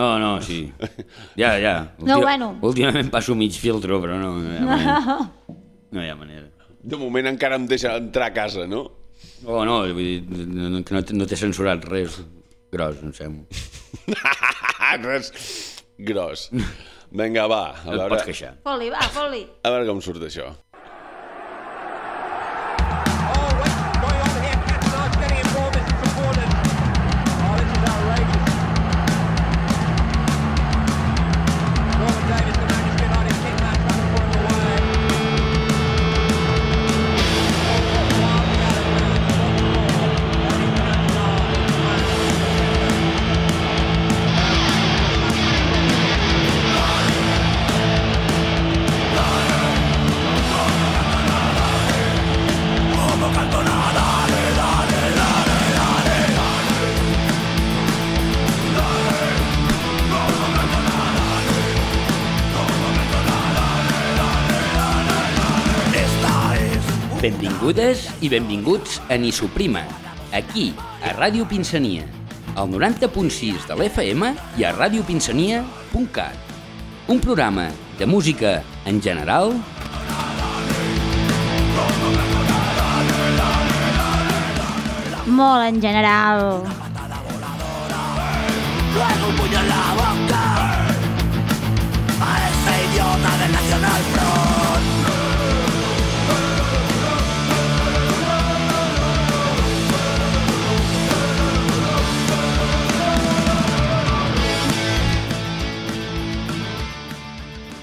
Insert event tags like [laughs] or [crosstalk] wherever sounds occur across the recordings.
No, no, sí. Ja, ja. [laughs] No, bueno. Últimament passo mig filtro, però no, no hi ha manera. [laughs] No hi ha manera. De moment encara em deixa entrar a casa, no? Oh, no, vull dir, no, que no, no t'he censurat res gros, em sembla. [laughs] Res gros. Vinga, va, a No et veure, pots queixar. Fot-li, va, fot-li. a veure com surt això. I benvinguts a Ni Suprima, aquí, a Ràdio Pinsania, al 90.6 de l'FM i a radiopinsania.cat. Un programa de música en general Molt en general.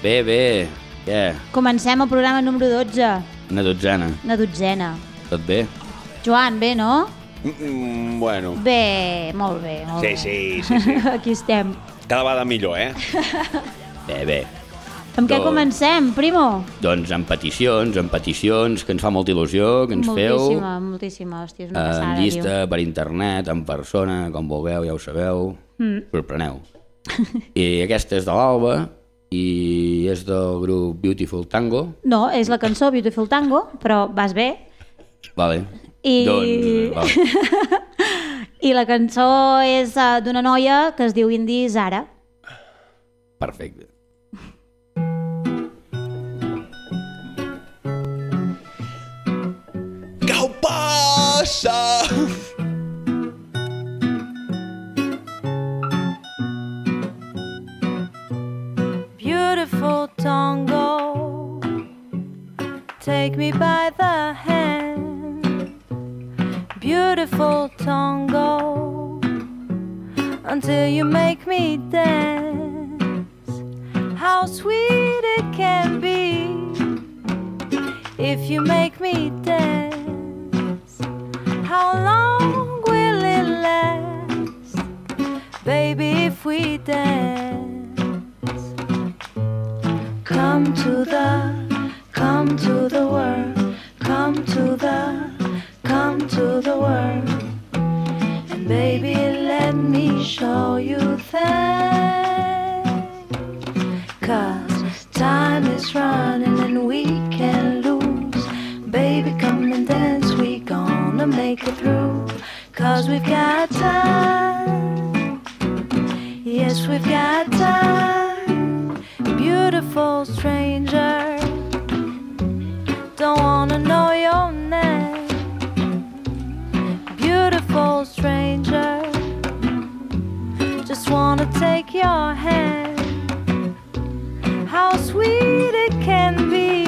Bé, bé, què? Comencem el programa número 12, Una dotzena. una dotzena. Tot bé? Joan, bé, no? Mm, bueno, Bé, molt bé, molt sí, bé. sí, sí, sí. [laughs] Aquí estem. Cada vegada millor, eh? [laughs] Bé, bé. Amb què Doncs- comencem, primo? Doncs amb peticions, amb peticions, que ens fa molta il·lusió, que ens feu. moltíssima, moltíssima, hòstia, és una En passada, llista, per internet, en persona, com vulgueu, ja ho sabeu. Mm. Sorpreneu. [laughs] I aquesta és de l'Alba i és del grup Beautiful Tango. No, és la cançó Beautiful Tango, però vas bé. Vale. I- Doncs, vale. [laughs] I la cançó és uh, d'una noia que es diu Indy Zara. perfecte. Què passa? Tango, take me by the hand. Beautiful tango, until you make me dance. How sweet it can be if you make me dance. How long will it last, baby, if we dance? Come to the, come to the world, come to the, come to the world. And baby, let me show you things. Cause time is running and we can lose. Baby, come and dance, we gonna make it through. Cause we've got time. Yes, we've got time. Beautiful stranger. Don't wanna know your name. Beautiful stranger. Just wanna take your hand. How sweet it can be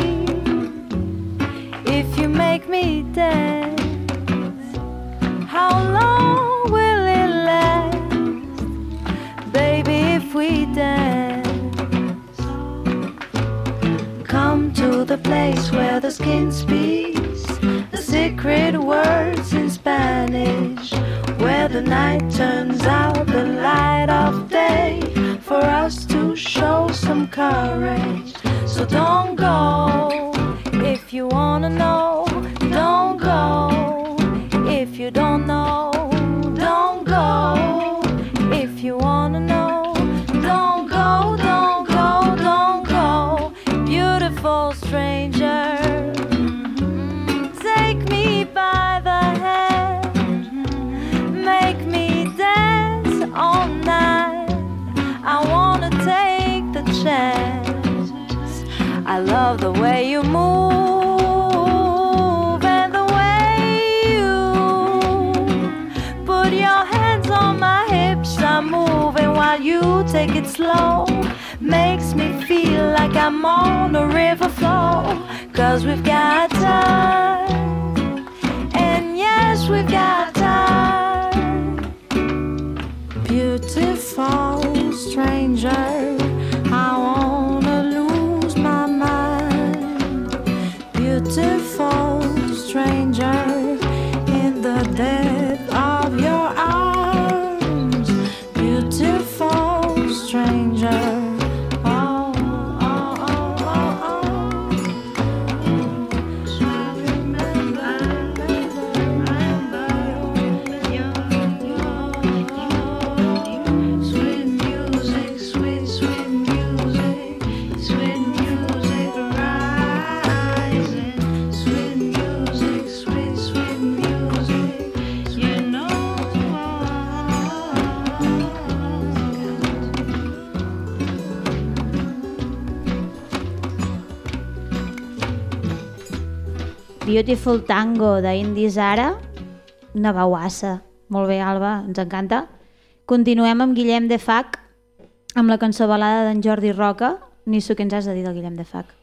if you make me dance. How long the place where the skin speaks. The secret words in Spanish, where the night turns out the light of day. For us to show some courage. So don't go if you wanna know, take it slow. Makes me feel like I'm on a river flow. Cause we've got time. And yes, we've got time. Beautiful stranger, Beautiful Tango d'Indis Ara, una bauassa. Molt bé, Alba, ens encanta. Continuem amb Guillem de Fac, amb la cançó balada d'en Jordi Roca. Nisso, què ens has de dir del Guillem de Fac?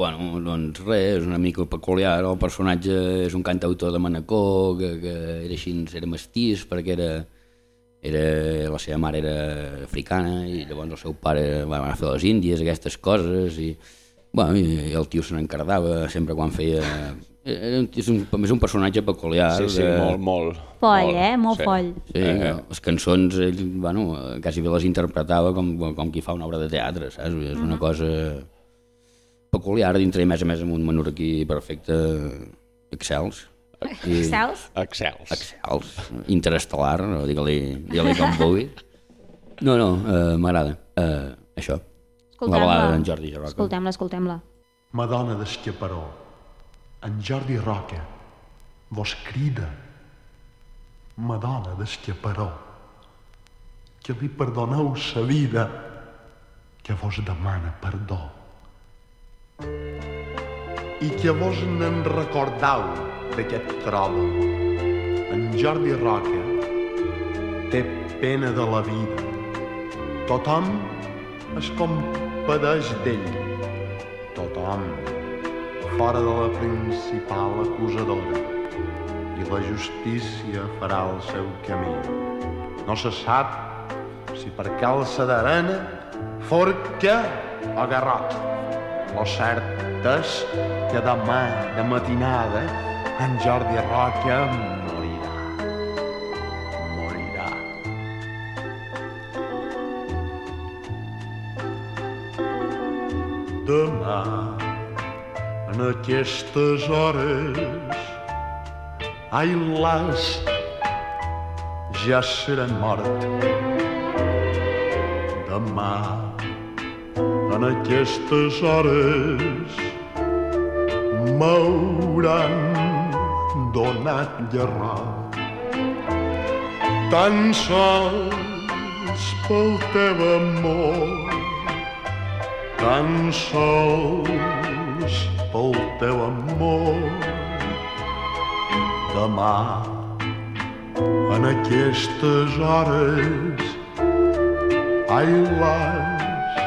Bueno, doncs res, és una mica peculiar. El personatge és un cantautor de Manacor, que, que era així, era mestís, perquè era, era, la seva mare era africana i llavors el seu pare va anar a fer les Índies, aquestes coses, i, bueno, i el tio se n'encardava sempre quan feia... Era, un- és, un, és un personatge peculiar. Sí, sí, de- molt, molt. Foll, eh? Molt sí. foll. Sí, eh, les cançons, ell, bueno, quasi bé les interpretava com, com qui fa una obra de teatre, saps? És una cosa peculiar, dintre i més a més amb un menorquí perfecte, excels. I, Excels? Excels. excels, interestel·lar, no? digue-li digue com vulgui. No, no, uh, m'agrada. Uh, això, la balada d'en Jordi Jarroca. Escoltem-la, escoltem-la. Madonna d'Escaparó, en Jordi Roca, vos crida. Madonna d'Escaparó, que li perdoneu sa vida, que vos demana perdó. I que vos n'en recordau d'aquest trobo. En Jordi Roca té pena de la vida. Tothom es compadeix d'ell. Tothom fora de la principal acusadora i la justícia farà el seu camí. No se sap si per calça d'arena, forca o garrot. Lo cert és que demà de matinada en Jordi Roca morirà. Morirà. Demà, aquestes hores, ai las, ja serà mort. Demà, en aquestes hores, m'hauran donat llarrat. Tan sols pel teu amor tan sols Demà, en aquestes hores, ai las,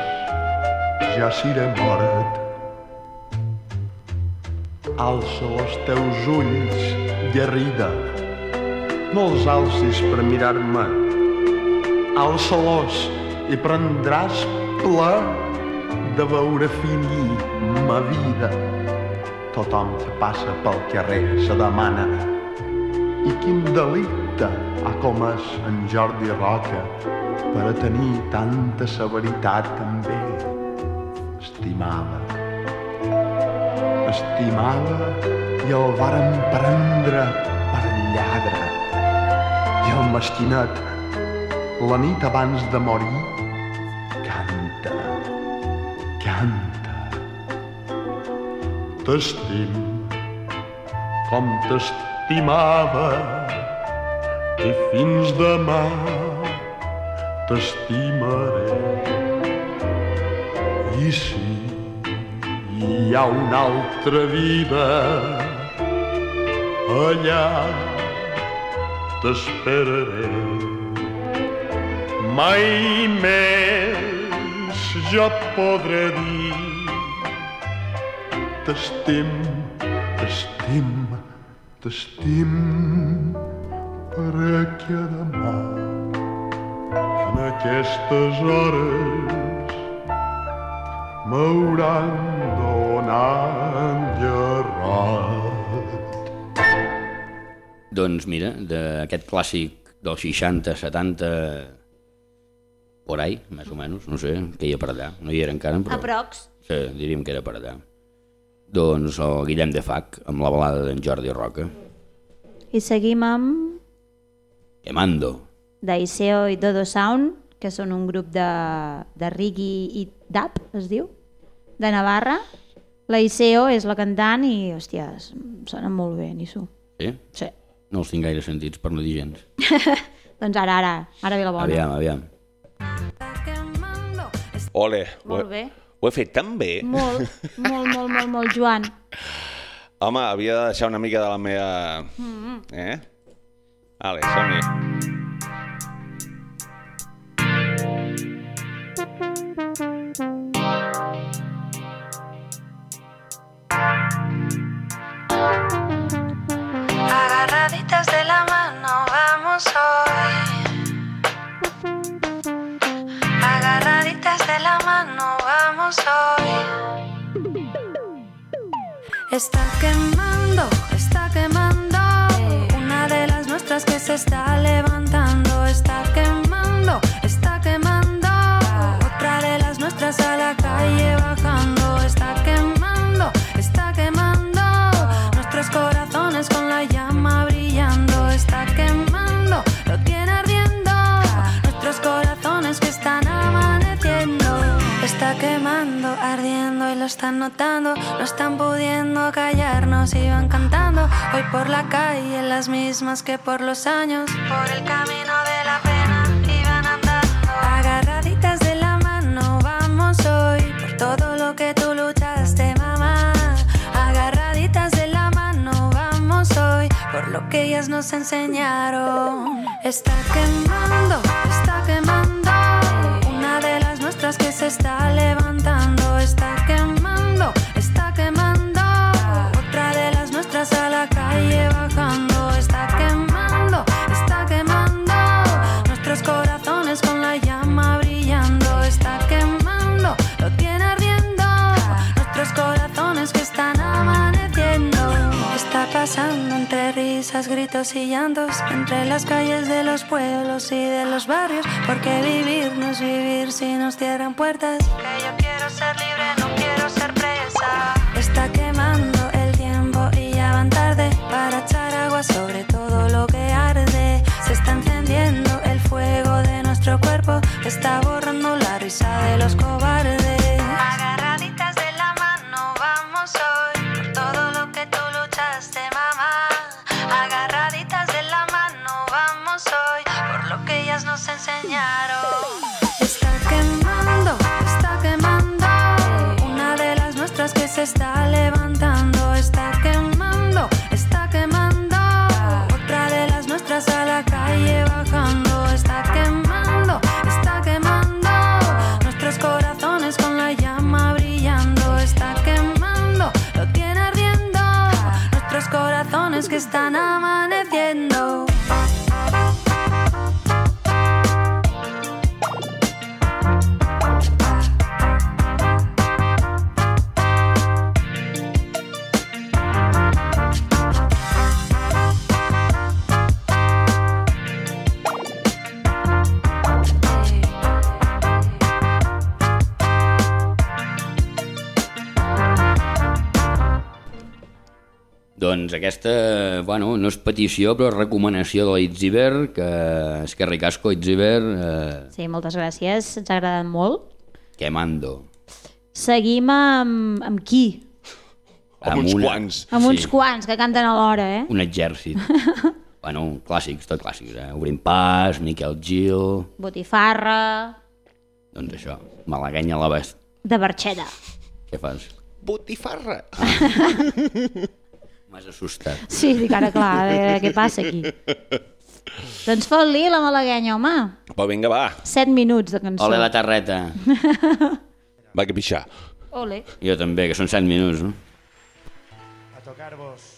ja seré mort. Alça els teus ulls, guerrida, no els alcis per mirar-me. Alça-los i prendràs pla de veure finir ma vida. Tothom que passa pel carrer se demana i quin delicte ha comès en Jordi Roca per a tenir tanta severitat amb ell. Estimava, estimava i el varen prendre per lladre. I el mesquinet, la nit abans de morir, canta, canta. T'estim com t'estimava i fins demà t'estimaré. I sí, hi ha una altra vida allà t'esperaré mai més jo podré dir t'estim, t'estim, t'estim perquè demà en aquestes hores m'hauran donat enllerrat. Doncs mira, d'aquest clàssic dels 60, 70, por ahí, més o menys, no sé, que hi ha per allà. No hi era encara, però... Aprox. Sí, diríem que era per allà. Doncs el Guillem de Fac, amb la balada d'en Jordi Roca. I seguim amb Quemando. d'Aiseo i Dodo Sound, que són un grup de, de reggae i dub, es diu, de Navarra. La Iseo és la cantant i, hòstia, s- sonen molt bé, Nisso. Sí? Sí. No els tinc gaire sentits per no dir gens. [laughs] Doncs ara, ara, ara ve la bona. Aviam, aviam. Ole, Molt bé. Ho he fet tan bé. Molt, molt, molt, molt, molt, Joan. Home, havia de deixar una mica de la meva... Eh? Vale, som-hi. Hoy. Está quemando, está quemando. Una de las nuestras que se está levantando. Está quemando, está quemando. Otra de las nuestras a la están notando. No están pudiendo callarnos y van cantando. Hoy por la calle, las mismas que por los años. Por el camino de la pena iban andando. Agarraditas de la mano, vamos hoy. Por todo lo que tú luchaste, mamá. Agarraditas de la mano, vamos hoy. Por lo que ellas nos enseñaron. Está quemando, está quemando. Que se está levantando. Está quemando, está quemando. Otra de las nuestras a la calle bajando. Gritos y llantos. Entre las calles de los pueblos y de los barrios. Porque vivir no es vivir si nos cierran puertas. Que yo quiero ser libre, no quiero ser presa. Está quemando el tiempo y ya van tarde para echar agua sobre todo lo que arde. Se está encendiendo el fuego de nuestro cuerpo. Está borrando la risa de los cobardes. Aquesta, bueno, no és petició, però és recomanació de l'Itziber, que és que Ricasco, Itziber, eh, Sí, moltes gràcies, ens ha agradat molt. que mando. Seguim amb, amb qui? Amb uns quants. Amb uns quants que canten alhora, eh? Un exèrcit. [laughs] bueno, clàssics, tot clàssics, eh? Obrim pas, Miquel Gil... Botifarra, Doncs això, malaguenya a la best. de Barxeta. Què fas? botifarra. [laughs] M'has assustat. Sí, dic ara clar, a veure què passa aquí. doncs fot-li la malaguenya, home. Però vinga, va. 7 minuts de cançó. Ole la tarreta. [laughs] Va, que pixar. Ole. Jo també, que són 7 minuts, no? A tocar-vos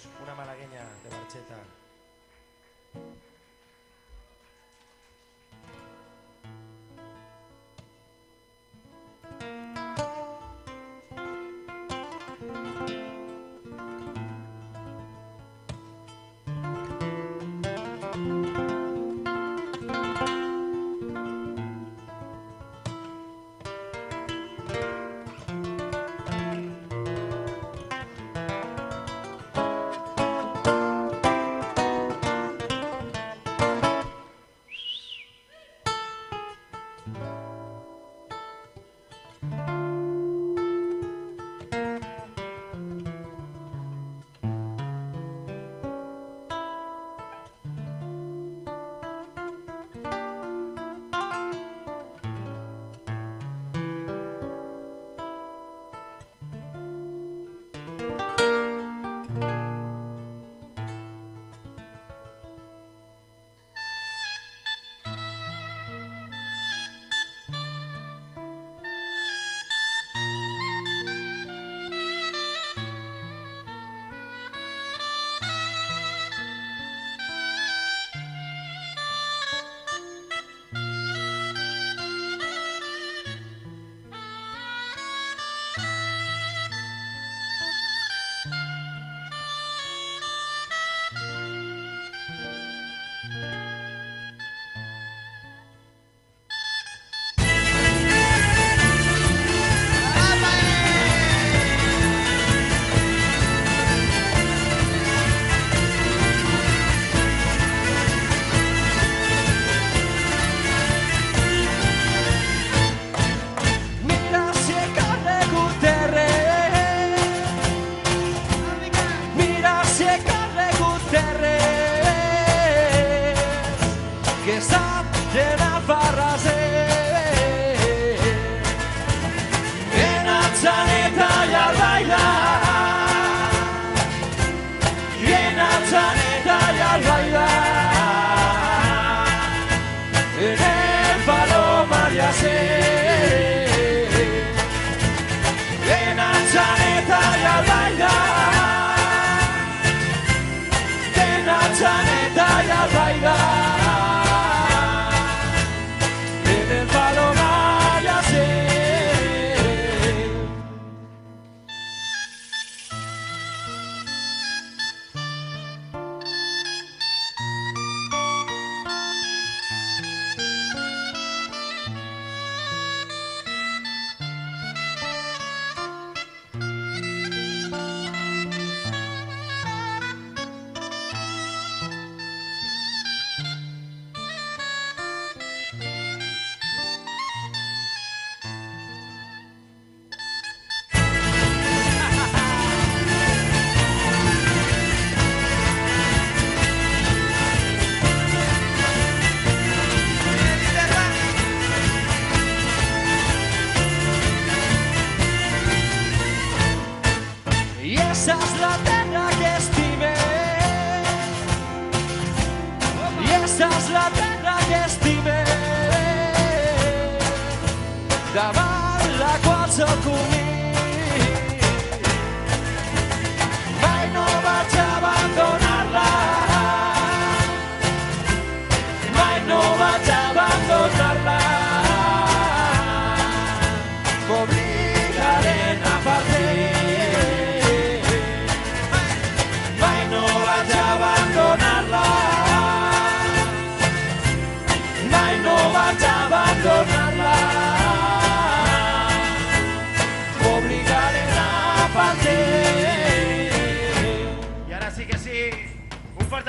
Que sap llenar farraser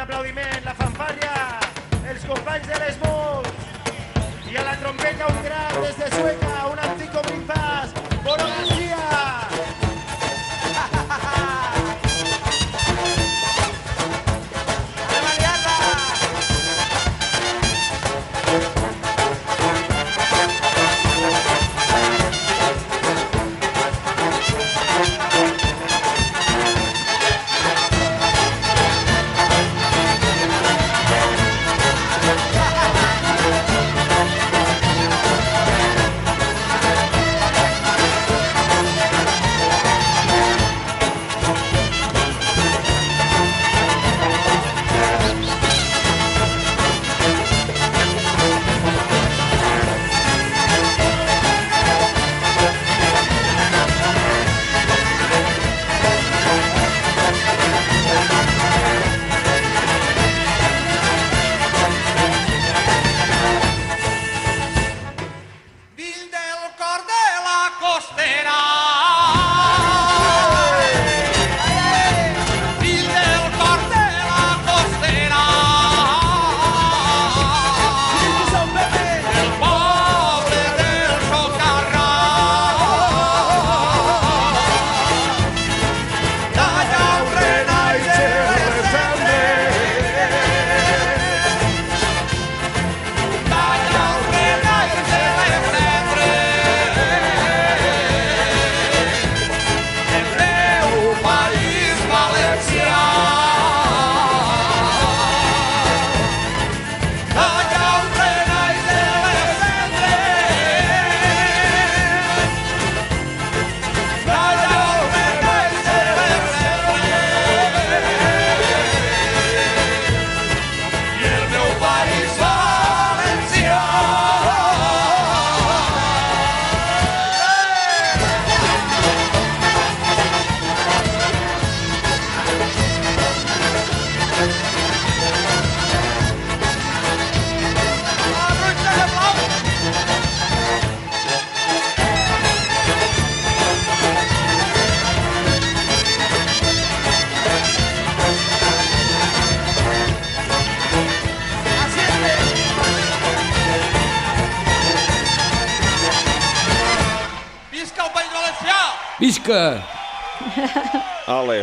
aplaudiment, la fanfària, els companys de les Mols, i a la trompeta un gran des de Sueca, un antic.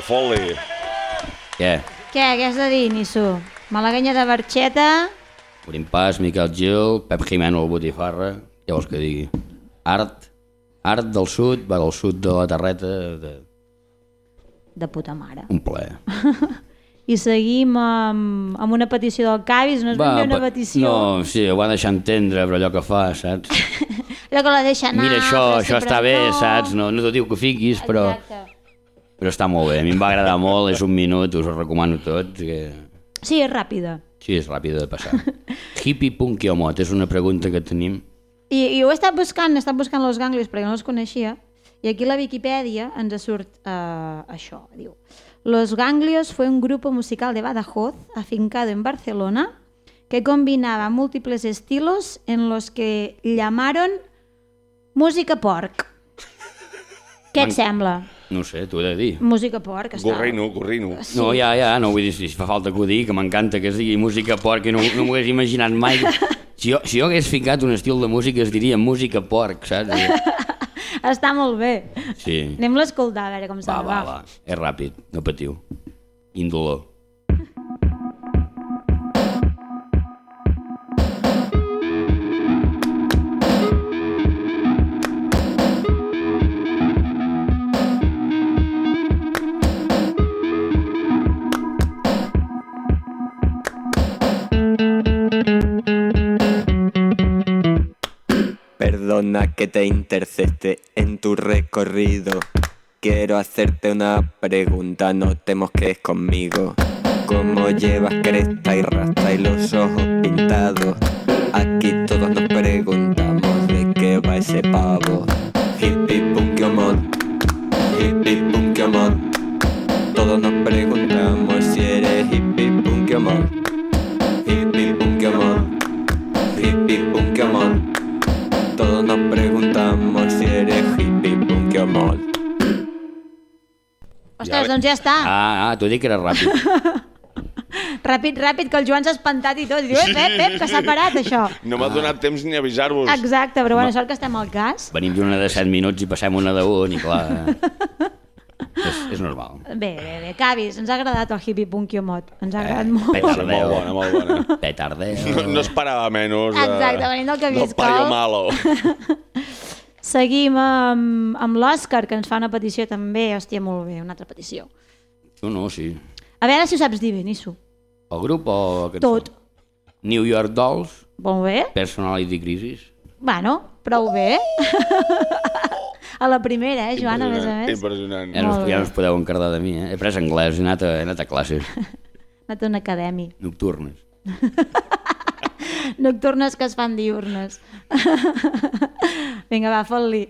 Foli. Què? Què, què has de dir, Nisso? Malaguenya de Barxeta, Obrim pas, Miquel Gil, Pep Jimeno al Botifarra, què vols que digui? Art, art del sud, va del sud de la terreta, de... de puta mare. un ple. [laughs] I seguim amb, amb una petició del Cavis, no és ben bé una petició. No, sí, ho va deixar entendre, però allò que fa, saps? [laughs] Allò que la deixa anar... Mira, això, això està bé, no. saps? No, no t'ho diu que fiquis, però, Exacte. Però està molt bé. A mi em va agradar molt, és un minut, us ho recomano tot. Que... Sí, és ràpida. Sí, és ràpid de passar. Hippie punk i homot, és una pregunta que tenim. I, I ho he estat buscant, he estat buscant los ganglis perquè no els coneixia, i aquí la Viquipèdia ens surt uh, això, diu Los Ganglios fue un grupo musical de Badajoz afincado en Barcelona que combinaba múltiples estilos en los que llamaron música porc. Què et sembla? No ho sé, t'ho he de dir. Música porc, està... Gorrino, gorrino. Sí. No, ja, ja, no vull dir si fa falta que ho digui, que m'encanta que es digui música porc, que no, no m'ho hagués imaginat mai. [laughs] Si jo, si jo hagués ficat un estil de música es diria música porc, saps? [laughs] Està molt bé. Sí. Anem-la a escoltar, a veure com Va, sona. va, va. És ràpid, no patiu. Indolor. Te interceste en tu recorrido. Quiero hacerte una pregunta, no te mosques conmigo. ¿Cómo llevas cresta y rasta y los ojos pintados? Aquí todos nos preguntamos de qué va ese pavo. Hippie mod, hippie mod. Todos nos preguntamos si eres hippie mod. Hippie mod, hippie. Todos nos preguntamos si eres hippie punk o mod. Ostres, doncs ja està. Ah, ah, t'ho dic que era ràpid. [laughs] Ràpid, ràpid, que el Joan s'ha espantat i tot. I diu, ep, ep, ep, que s'ha parat això. No m'ha donat temps ni avisar-vos. Exacte, però bueno, sort que estem al cas. Venim d'una de 7 minuts i passem una de 1 i clar... [laughs] és, és normal. Bé, bé, bé, Cavis, ens ha agradat el hippie punk i mod. Ens ha Eh, agradat molt. petardeu. Molt bona, molt bona. Petardeu. No, no esperava menys. eh, Exacte, venint del que del visc, paio malo. [laughs] Seguim amb, amb l'Òscar, que ens fa una petició també. Hòstia, molt bé, una altra petició. No, no, sí. A veure si ho saps dir bé, Nisso. El grup o cançó? Tot. New York Dolls, Molt bé? Personality Crisis. Bueno, prou bé. A la primera, eh, Joan, a més a més. Impressionant. Ja no, us- ja no us podeu encardar de mi, eh? He pres anglès, he anat a, he anat a classes Ha [laughs] anat a una acadèmia. nocturnes. [laughs] Nocturnes que es fan diurnes. [laughs] Vinga, va, fot-li.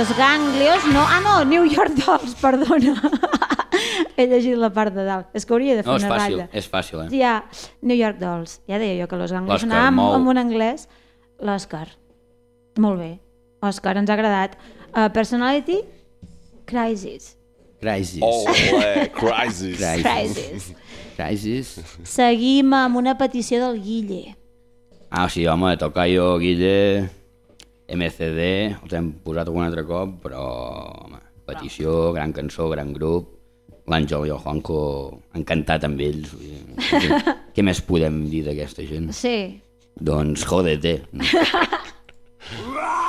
Los ganglios, no, ah no, New York Dolls, [laughs] perdona. He llegit la part de dalt. És que hauria de fer No, és una fàcil, ratlla. és fàcil, eh? Ja, New York Dolls. Ja deia jo que los ganglios L'Òscar, anava amb, molt. amb un anglès. L'Òscar. Molt bé. Òscar, ens ha agradat. Uh, personality Crisis. Crisis. Ole, crisis. Crisis. Crisis. Crisis. Seguim amb una petició del Guille. Ah, sí, home, Tocayo, Guille, MCD, els hem posat algun altre cop, però, home, petició, gran cançó, gran grup, l'Àngel i el Juanco han cantat amb ells. Què, què més podem dir d'aquesta gent? Sí. Doncs jódete. [laughs]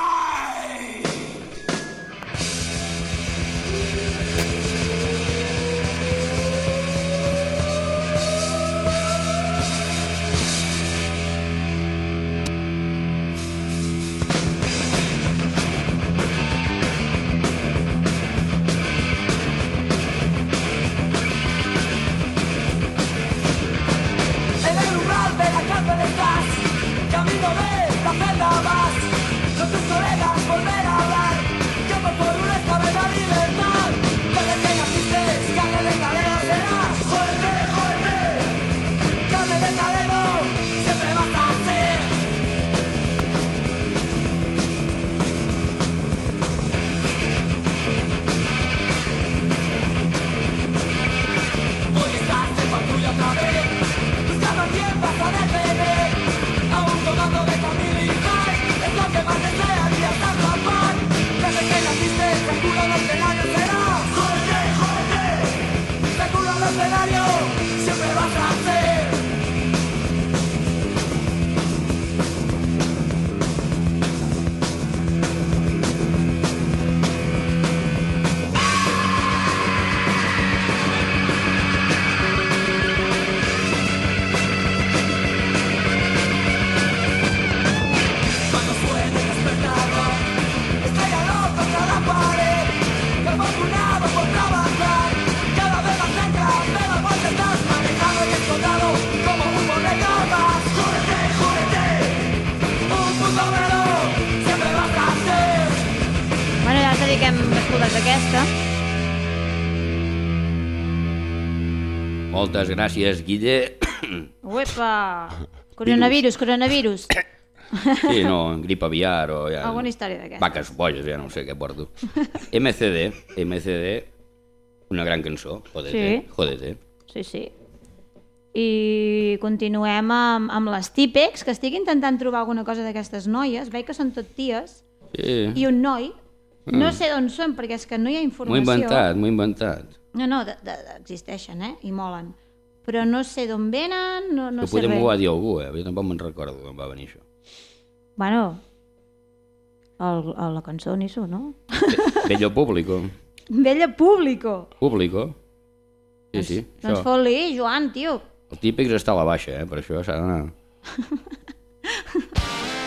escenario, gràcies, Guille. Uepa! [coughs] Coronavirus, coronavirus. [coughs] Sí, no, grip aviar o ja... Alguna història d'aquesta. Vaques boges, ja no sé què porto. [laughs] MCD, MCD, una gran cançó, Jódete, Sí. Jódete. Sí, sí. I continuem amb, amb les típex, que estic intentant trobar alguna cosa d'aquestes noies. Veig que són tot ties. Sí. I un noi. No sé d'on són, perquè és que no hi ha M'ho he informació. inventat, m'ho he inventat. No, no, de, de, existeixen, eh? I molen. Però no sé d'on venen, no, no sé potser m'ho va res. dir algú, eh? Jo tampoc me'n recordo quan va venir això. Bueno, el, el, la cançó Nisso, no? Bello público. [laughs] Bella público. Público. Sí, sí. Doncs Això, fot-li, Joan, tio. el típic està a la baixa, eh? Per això s'ha d'anar... [laughs]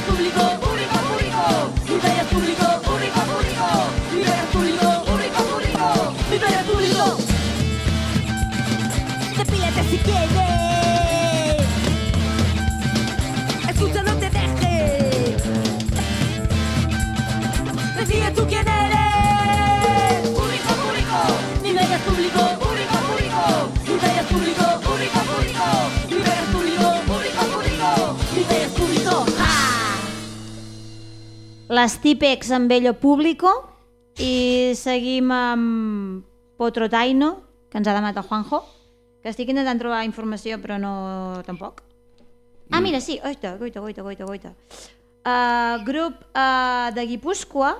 público, Les típex amb Bello Público i seguim amb Potro Taino, que ens ha demanat el Juanjo, que estic intentant trobar informació però no tampoc. Ah, mira, sí, oita, goita, goita, goita, goita. Uh, grup uh, de Guipúscoa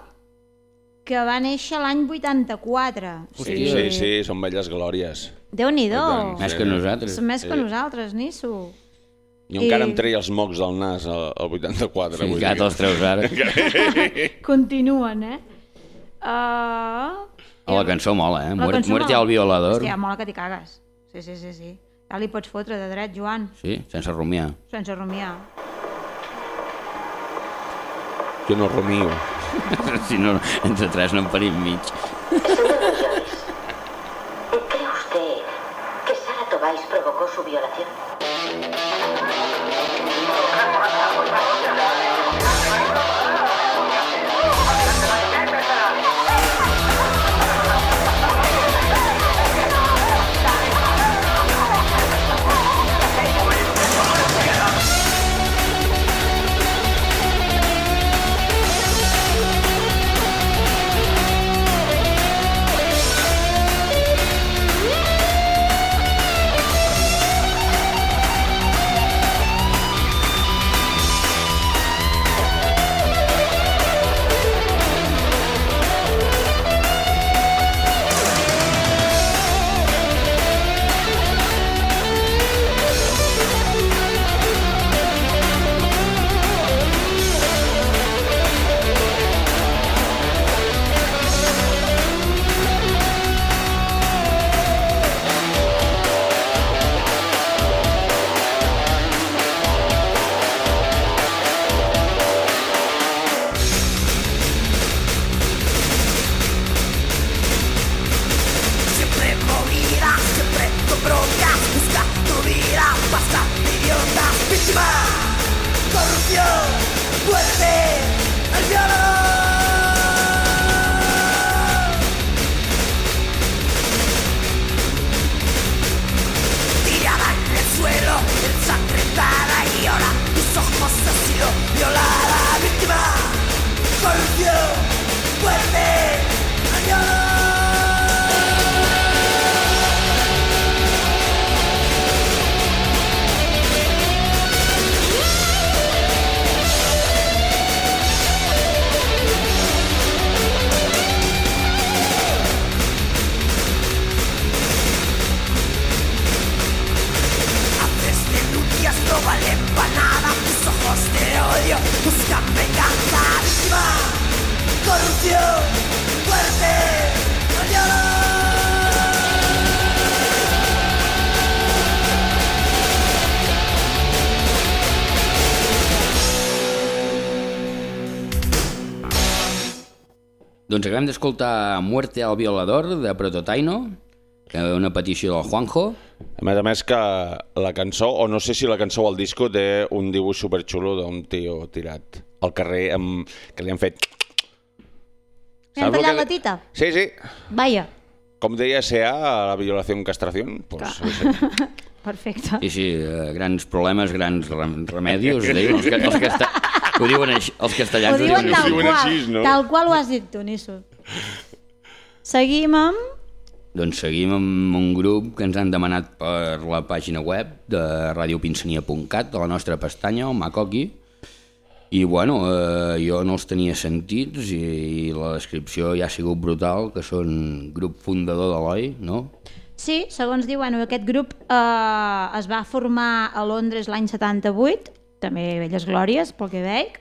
que va néixer l'any 84. O Sí, sí, sí, són belles glòries. Déu-n'hi-do. I tant, Més que nosaltres. Són més que nosaltres, Nisso. Jo encara I- em treia els mocs del nas al, al 84. Sí, ja dir te'ls treus ara. [laughs] Continuen, eh? Uh, Oh, la cançó mola, eh? Muert, muerte mola. al violador. Hòstia, mola que t'hi cagues. Sí, sí, sí, sí. Ja li pots fotre de dret, Joan, Sí, sense rumiar. sense rumiar. Jo no rumio. [laughs] si no, entre tres no en parim mig. ¿Cree usted que Sara Tobais provocó su violación? Doncs acabem d'escoltar Muerte al violador de Prototaino, que una petició del Juanjo. A més a més que la cançó, o no sé si la cançó o el disco, té un dibuix superxulo d'un tio tirat al carrer amb... que li han fet... Li han tallat que- la tita? Sí, sí. Vaya, Com deia S.A. la violació castración, pues, sí, sí. [laughs] perfecte. Sí, sí, eh, grans problemes, grans rem- remedios, deien els, que, els, que esta... ho diuen així, els Ho castellans. diuen ho tal diuen qual, així. tal qual ho has dit tu, Nisso. Seguim amb... Doncs seguim amb un grup que ens han demanat per la pàgina web de radiopinsania.cat, de la nostra pestanya, el Macoqui, i bueno, eh, jo no els tenia sentits i, i la descripció ja ha sigut brutal, que són grup fundador de l'OI, no? Sí, segons diu, bueno, aquest grup eh, es va formar a Londres l'any 78, també velles glòries, pel que veig,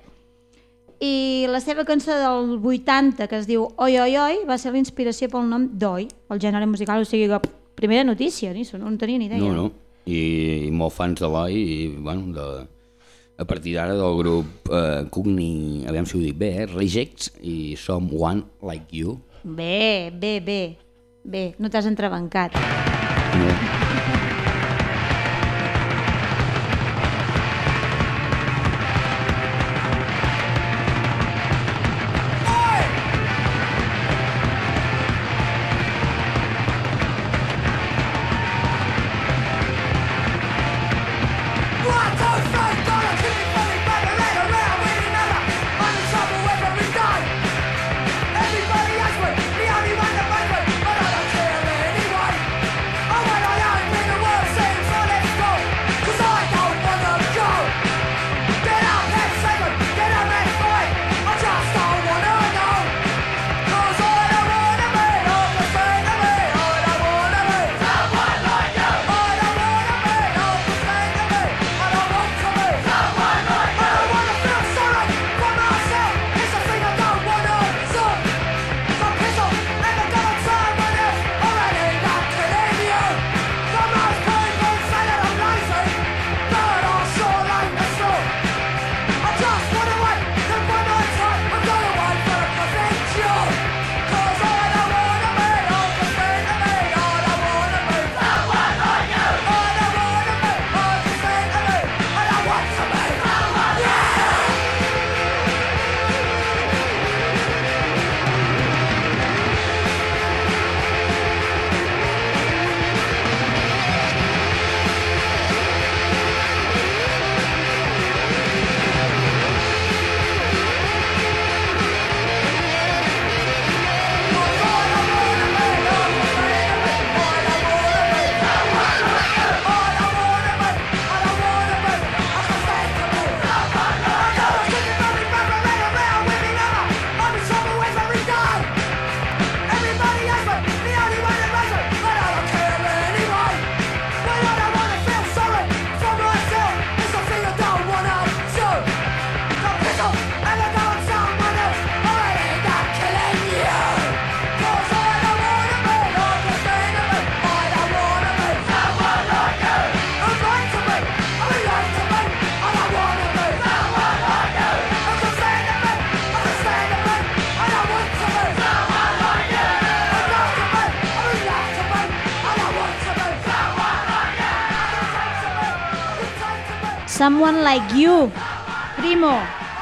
i la seva cançó del 80, que es diu Oi, oi, oi, va ser la inspiració pel nom d'Oi, el gènere musical, o sigui que primera notícia, Nisso, no en tenia ni idea. No, no. I, i molt fans de l'OI i, bueno, de, a partir d'ara del grup eh, Cugni, aviam si ho dic bé, eh, Rejects i Someone Like You. Bé, bé, bé, bé, no t'has entrebancat. No. Someone like you. Primo,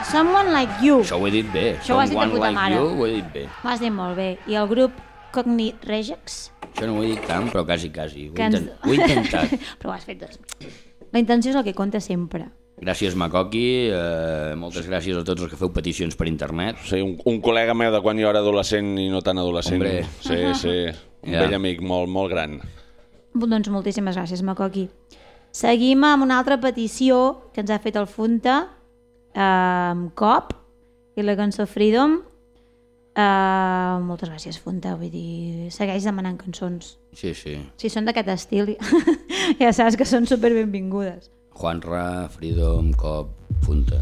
someone like you. Això ho he dit bé. Això ho has dit de Someone puta like mare. you, ho he dit bé. M'has dit molt bé. I el grup Cognit Regex, Això no ho he dit tant, però quasi, quasi. Ho ens... ho he intentat. [laughs] Però ho has fet dos. La intenció és el que compta sempre. Gràcies, Macoqui. Eh, moltes gràcies a tots els que feu peticions per internet. Sí, un, un col·lega meu de quan jo era adolescent i no tan adolescent. Hombre. Sí, sí. [laughs] Un Ja. vell amic molt, molt gran. Doncs moltíssimes gràcies, Macoqui. Seguim amb una altra petició que ens ha fet el Funta, eh, amb Cop, i la cançó Freedom. Eh, moltes gràcies, Funta. Vull dir, segueix demanant cançons. Sí, sí. Si són d'aquest estil, [laughs] ja saps que són super benvingudes. Juan Ra, Freedom, Cop, Punta.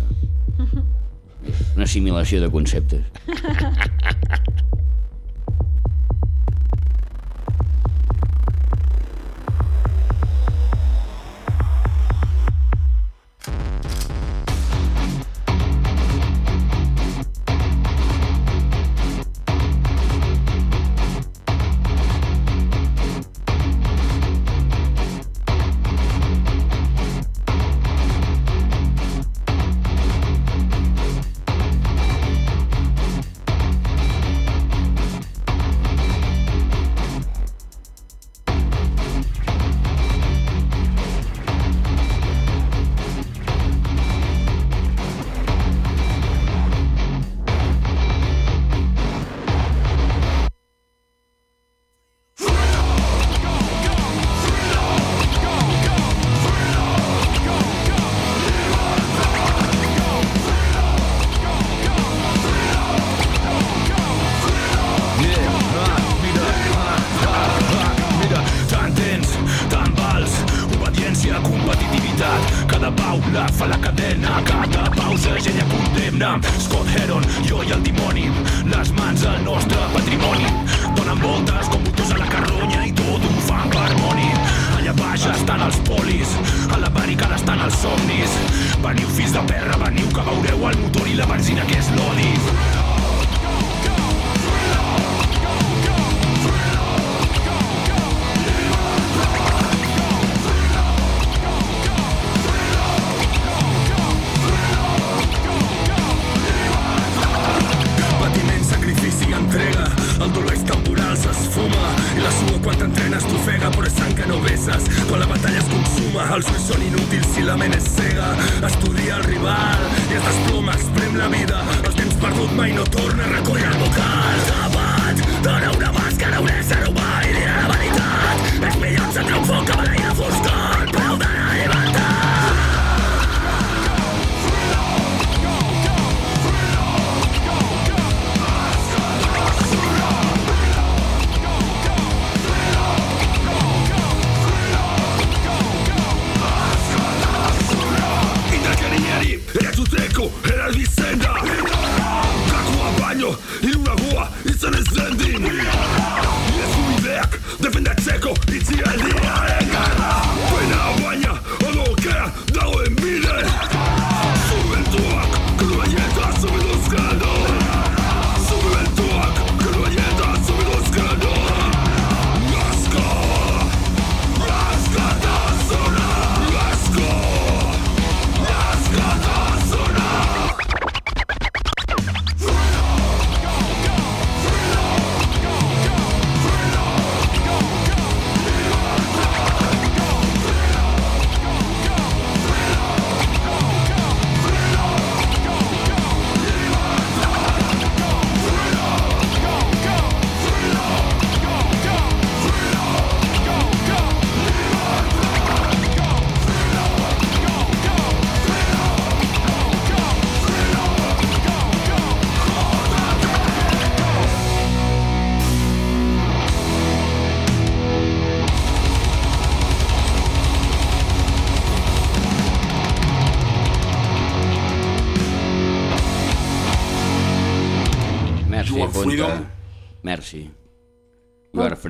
Una assimilació de conceptes. [laughs]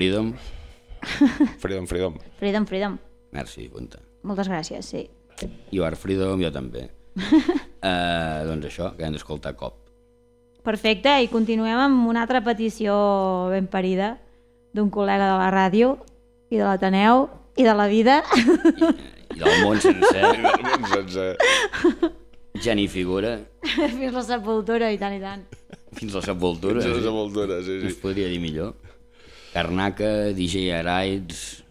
freedom. [laughs] Freedom, freedom. Freedom, freedom. Merci, Punta. Moltes gràcies, sí. You are freedom, jo també. uh, [laughs] doncs això, que hem d'escoltar cop. Perfecte, i continuem amb una altra petició ben parida d'un col·lega de la ràdio i de l'Ateneu i de la vida. I del món sencer. I del món sencer. [laughs] N'hi figura. Fins la sepultura i tant i tant. Fins la sepultura. Fins la sí. sepultura, sí, sí. Es podria dir millor. Carnaca, DJ Araids...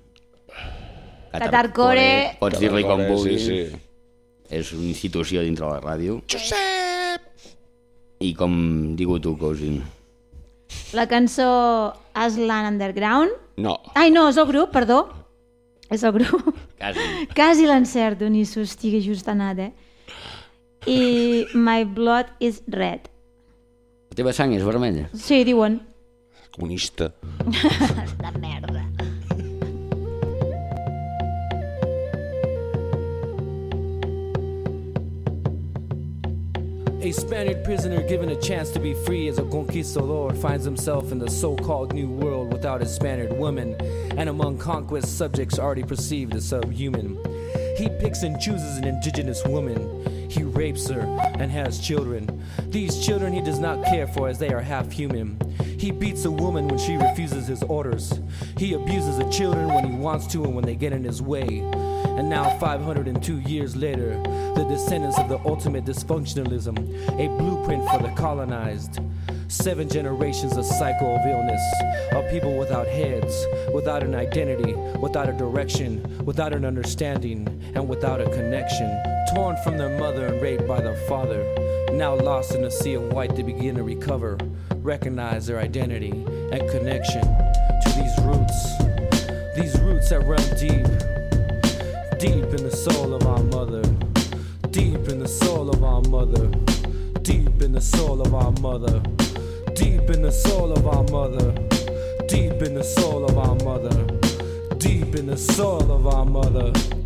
Catarcore. Pots dir-li com vulguis. sí, sí. És una institució dintre la ràdio. Josep! I com digo tu, cousin. La cançó Aslan Underground. No. Ai, no, és el grup, perdó. És el grup. Quasi. Quasi l'encerto, ni s'ho estigui just anat, eh? I My Blood is Red. La teva sang és vermella. Sí, diuen. Comunista. [laughs] De merda. A Spaniard prisoner given a chance to be free as a conquistador finds himself in the so called New World without his Spaniard woman and among conquest subjects already perceived as subhuman. He picks and chooses an indigenous woman. He rapes her and has children. These children he does not care for as they are half human. He beats a woman when she refuses his orders. He abuses the children when he wants to and when they get in his way. And now, 502 years later, the descendants of the ultimate dysfunctionalism, a blueprint for the colonized. Seven generations of cycle of illness, of people without heads, without an identity, without a direction, without an understanding, and without a connection. Torn from their mother and raped by their father. Now lost in a sea of white, they begin to recover, recognize their identity and connection to these roots. These roots that run deep, deep in the soul of our mother, deep in the soul of our mother, deep in the soul of our mother, deep in the soul of our mother, deep in the soul of our mother, deep in the soul of our mother.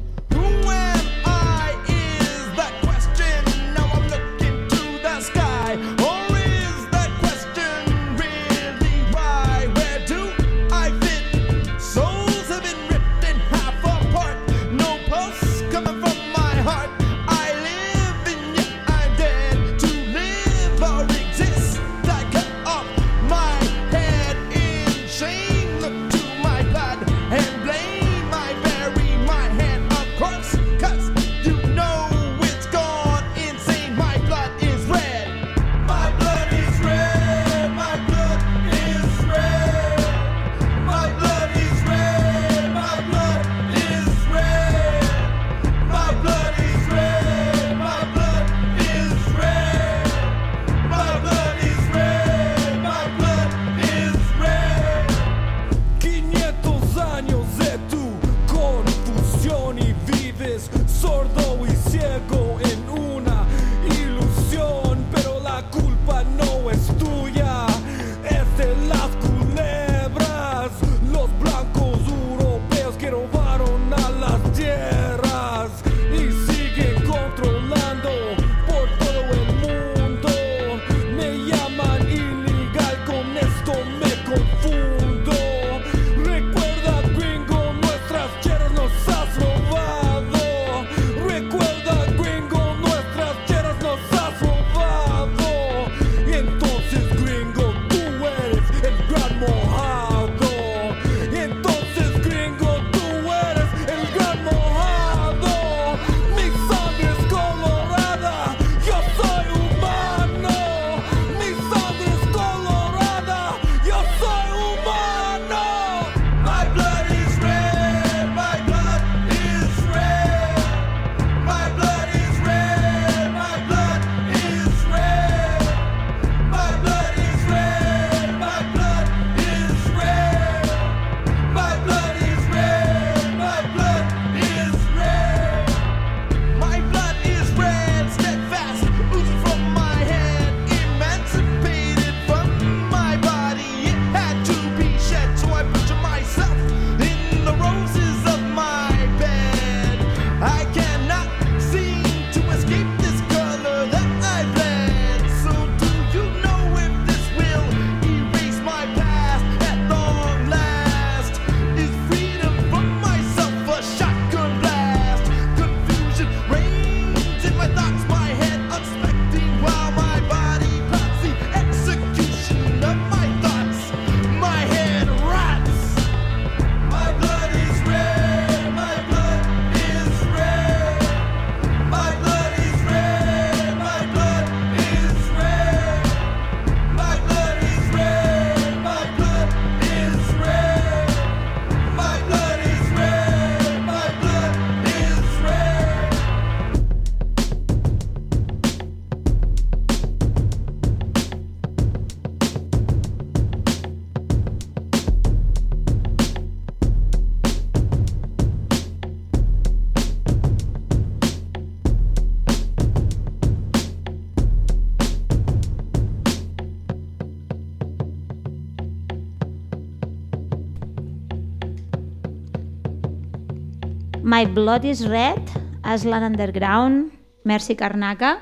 My Blood is Red, Aslan Underground, Mercy Karnaka.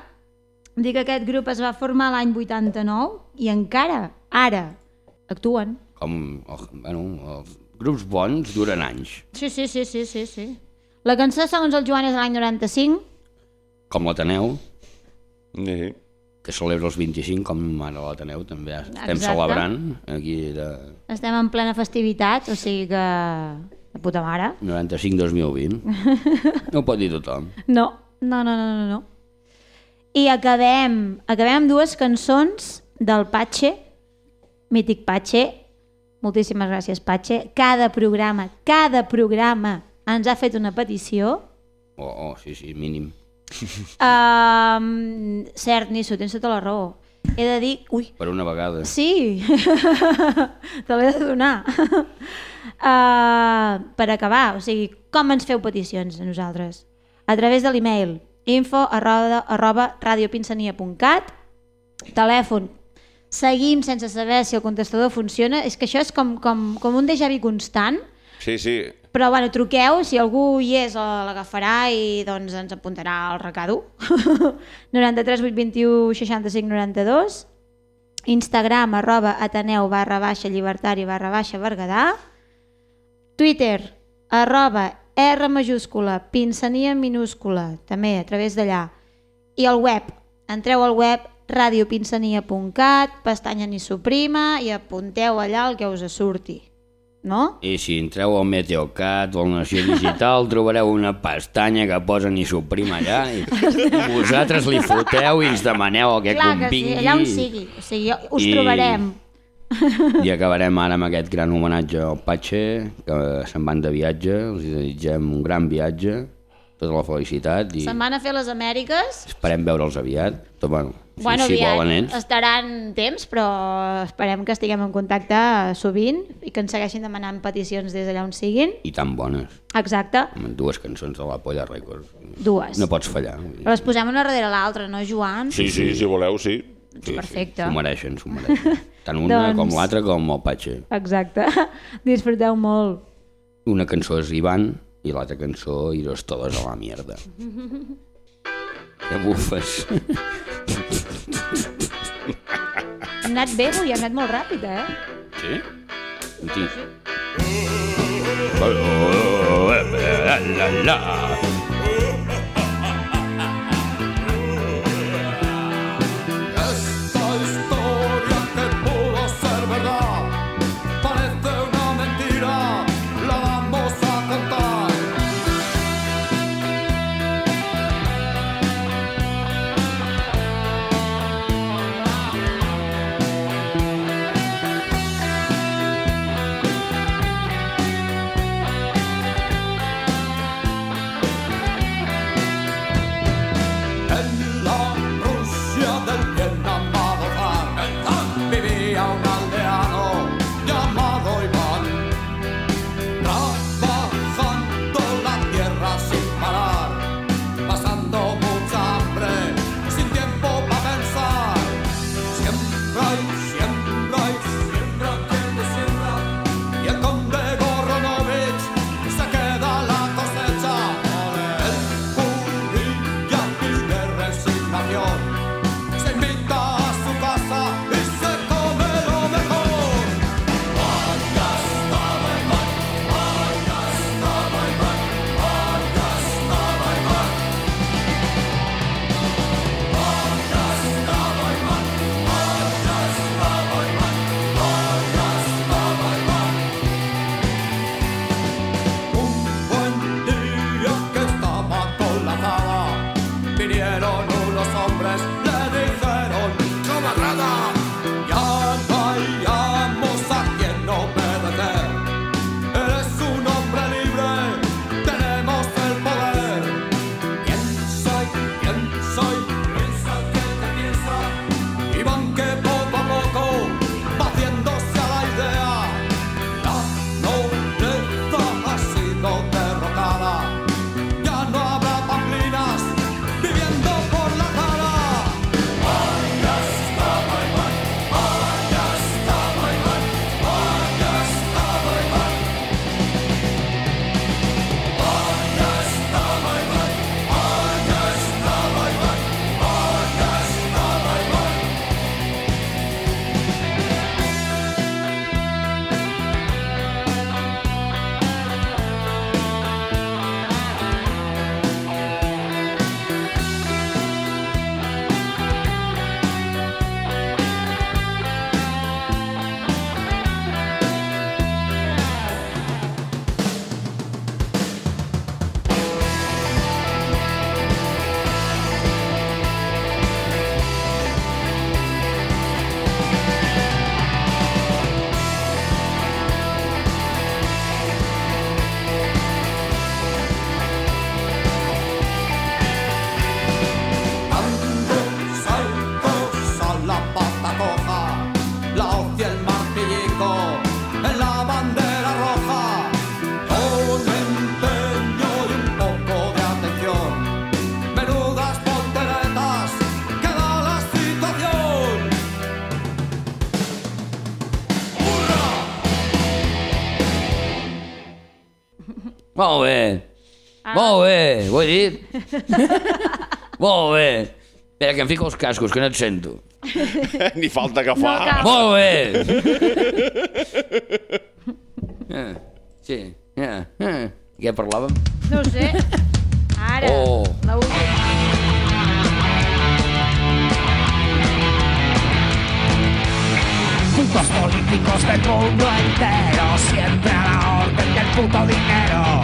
Dic que aquest grup es va formar l'any 89 i encara, ara, actuen. Com, oh, bueno, els grups bons duren anys, Sí, sí, sí, sí, sí, sí. La cançó, segons el Joan, és de l'any 95. com l'Ateneu, Sí. que celebra els 25, com ara l'Ateneu també estem Exacte. celebrant aquí de Estem en plena festivitat, o sigui que... De puta mare. 95-2020. [laughs] No ho pot dir tothom. No, no, no, no, no. no. I acabem, acabem amb dues cançons del Patxe, mític Patxe. Moltíssimes gràcies, Patxe. Cada programa, cada programa ens ha fet una petició. Oh, oh sí, sí, mínim. Um, cert, Nisso, tens tota la raó. He de dir... Ui, Per una vegada. Sí, [laughs] te l'he de donar. Uh, [laughs] per acabar, o sigui, com ens feu peticions a nosaltres? A través de l'email info arroba, arroba radiopinsania.cat telèfon seguim sense saber si el contestador funciona és que això és com, com, com un déjà vu constant Sí, sí. Però bueno, truqueu, si algú hi és eh, l'agafarà i doncs ens apuntarà al recado. 93 821 65 92 Instagram arroba Ateneu barra baixa llibertari barra baixa Berguedà. Twitter arroba R majúscula pinsania minúscula també a través d'allà. I el web, entreu al web radiopinsania.cat pestanya ni suprima i apunteu allà el que us surti no? I si entreu al Meteocat o al Nació Digital [laughs] trobareu una pestanya que posa ni suprima allà i [laughs] vosaltres li foteu i ens demaneu el que Clar que sí, convingui. allà on sigui, o sigui, us I- trobarem. i acabarem ara amb aquest gran homenatge al Patxe que se'n van de viatge els desitgem un gran viatge tota la felicitat i Se'n van a fer les Amèriques esperem veure'ls aviat tot, bueno, si, Bueno, si aviat volen ells estaran temps, però esperem que estiguem en contacte sovint i que ens segueixin demanant peticions des d'allà on siguin. i tan bones Exacte, amb dues cançons de la Polla Records dues. no pots fallar. Però les posem una darrere l'altra, no, Joan? Sí, sí, si voleu, sí. Sí, Perfecte. S'ho mereixen, s'ho mereixen. Tant una [laughs] Doncs- com l'altra com el Patxe. Exacte. [laughs] Disfruteu molt. Una cançó és Ivan i l'altra cançó Iros todos a la mierda. [laughs] Que bufes. Hem anat bé avui, hem anat molt ràpid, eh? Sí? Senti. La, la, la. Esta Molt bé. Ah. Molt bé, ho he dit. [laughs] Molt bé. Espera, que em fico els cascos, que no et sento. [laughs] Ni falta que fa. No cal. Molt bé. Ah, [laughs] sí. Ah, ah. Què parlàvem? No ho sé. Ara, Oh. la Putos políticos del mundo entero, siempre a la orden del puto dinero.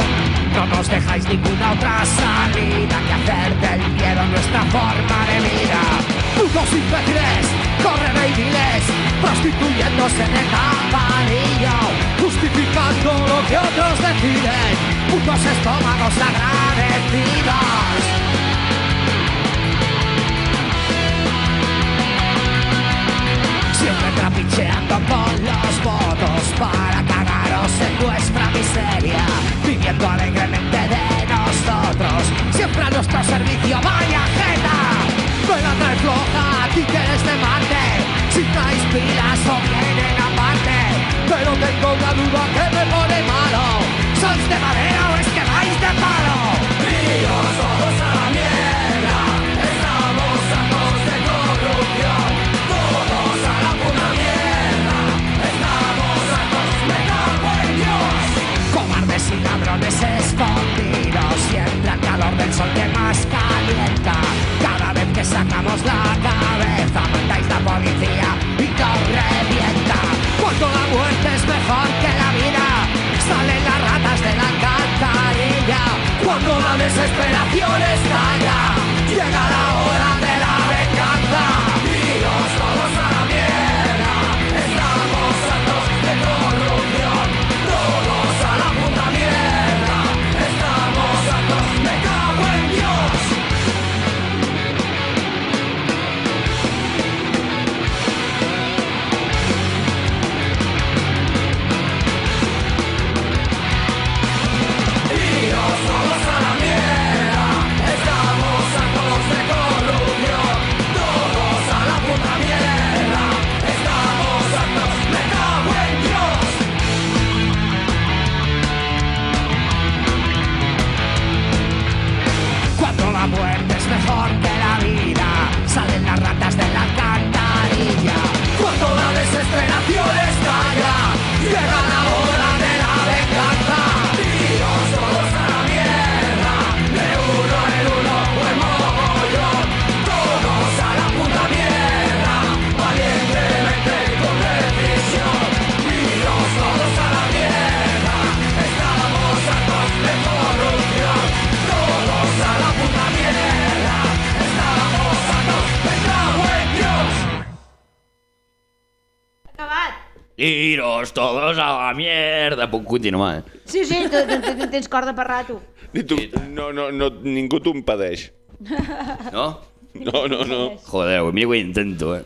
No nos dejáis ninguna otra salida que hacer del miedo nuestra forma de vida. Putos imbéciles, corren ahí miles, prostituyéndose en el campanillo, justificando lo que otros deciden. Putos estómagos agradecidos. Trapicheando con los votos para cagaros en vuestra miseria, viviendo alegremente de nosotros, siempre a nuestro servicio, vaya jeta. Ven a traer floja, títeres de Marte, si traéis pilas o vienen aparte, pero tengo una duda que me pone malo, ¿sois de madera o es que vais de palo? Tíos, desesperación está Tiros todos a la mierda. Puc continuar, eh? Sí, sí, tu, tu, tu, tens corda per rato. Ni tu, no, no, no, ningú t'ho impedeix. No? No, no, no. Joder, mira que ho intento, eh?